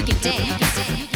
you can dance.